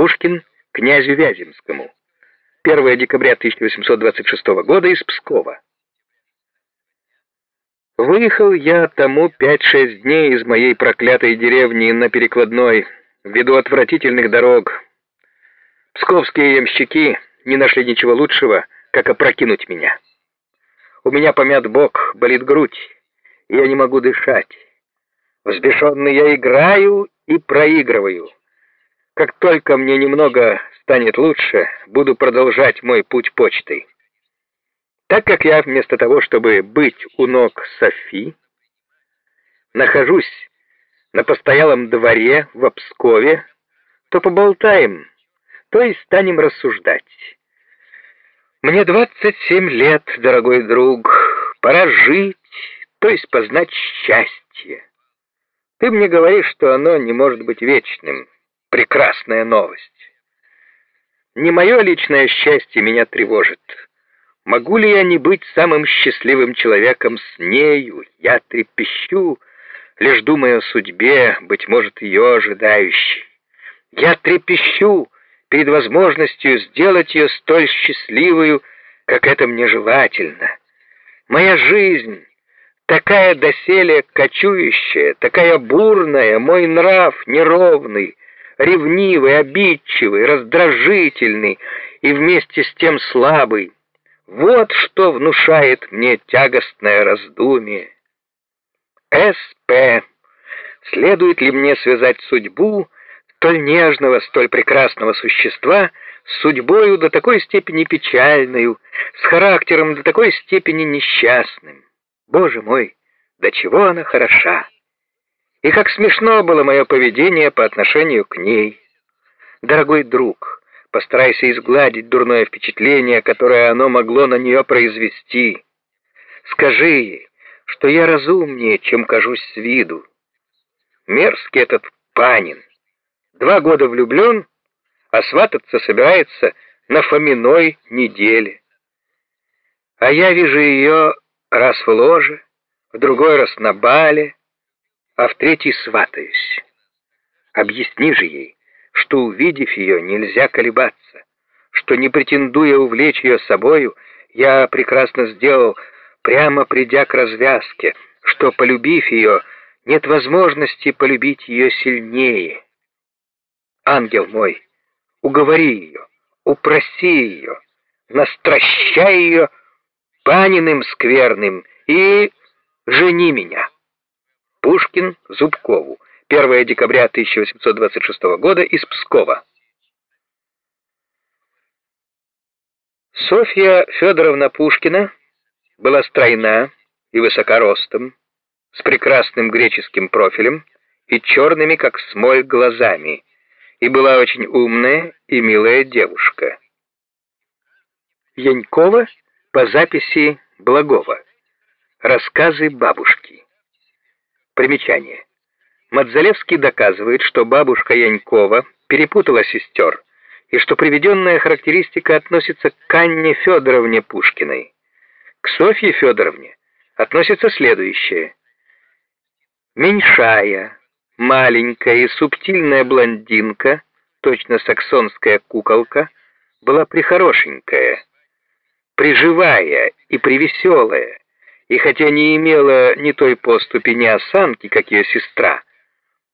Пушкин князю Вяземскому. 1 декабря 1826 года из Пскова. Выехал я тому 5-6 дней из моей проклятой деревни на перекладной, ввиду отвратительных дорог. Псковские ямщики не нашли ничего лучшего, как опрокинуть меня. У меня помят бок, болит грудь, и я не могу дышать. Взбешенный я играю и проигрываю. Как только мне немного станет лучше, буду продолжать мой путь почтой. Так как я вместо того, чтобы быть у ног Софи, нахожусь на постоялом дворе в Пскове, то поболтаем, то и станем рассуждать. Мне 27 лет, дорогой друг, пора жить, то есть познать счастье. Ты мне говоришь, что оно не может быть вечным прекрасная новость. Не мое личное счастье меня тревожит. Могу ли я не быть самым счастливым человеком с нею? Я трепещу, лишь думая о судьбе, быть может, ее ожидающей. Я трепещу перед возможностью сделать ее столь счастливую, как это мне желательно. Моя жизнь, такая доселе кочующая, такая бурная, мой нрав неровный, ревнивый, обидчивый, раздражительный и вместе с тем слабый. Вот что внушает мне тягостное раздумие. С.П. Следует ли мне связать судьбу столь нежного, столь прекрасного существа с судьбою до такой степени печальную, с характером до такой степени несчастным? Боже мой, до чего она хороша! И как смешно было мое поведение по отношению к ней. Дорогой друг, постарайся изгладить дурное впечатление, которое оно могло на нее произвести. Скажи ей, что я разумнее, чем кажусь с виду. Мерзкий этот Панин. Два года влюблен, а свататься собирается на Фоминой неделе. А я вижу ее раз в ложе, в другой раз на бале, а в третий сватаюсь. Объясни же ей, что, увидев ее, нельзя колебаться, что, не претендуя увлечь ее собою, я прекрасно сделал, прямо придя к развязке, что, полюбив ее, нет возможности полюбить ее сильнее. Ангел мой, уговори ее, упроси ее, настращай ее паниным скверным и жени меня. Пушкин Зубкову. 1 декабря 1826 года из Пскова. Софья Федоровна Пушкина была стройна и высокоростом, с прекрасным греческим профилем и черными, как смоль, глазами, и была очень умная и милая девушка. Янькова по записи Благова. Рассказы бабушки. Примечание. Мадзалевский доказывает, что бабушка Янькова перепутала сестер, и что приведенная характеристика относится к Анне Федоровне Пушкиной. К Софье Федоровне относится следующее. Меньшая, маленькая и субтильная блондинка, точно саксонская куколка, была прихорошенькая, приживая и привеселая, и хотя не имела ни той поступи, ни осанки, как ее сестра,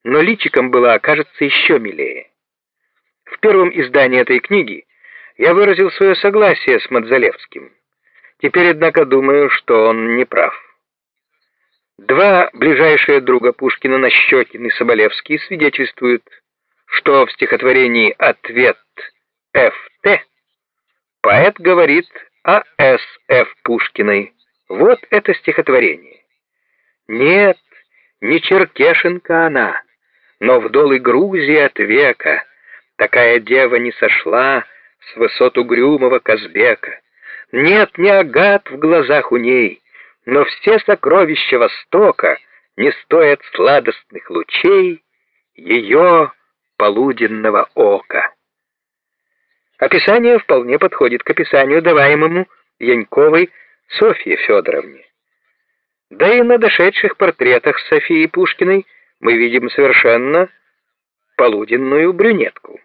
но личиком была, кажется, еще милее. В первом издании этой книги я выразил свое согласие с Мадзалевским. Теперь, однако, думаю, что он не прав. Два ближайшие друга Пушкина, Нащекин и Соболевский, свидетельствуют, что в стихотворении «Ответ Ф.Т.» поэт говорит о С.Ф. Пушкиной, вот это стихотворение. Нет, не Черкешенка она, но вдолы Грузии от века такая дева не сошла с высот угрюмого Казбека. Нет, не агат в глазах у ней, но все сокровища Востока не стоят сладостных лучей ее полуденного ока. Описание вполне подходит к описанию, даваемому Яньковой Софье Федоровне. Да и на дошедших портретах Софии Пушкиной мы видим совершенно полуденную брюнетку.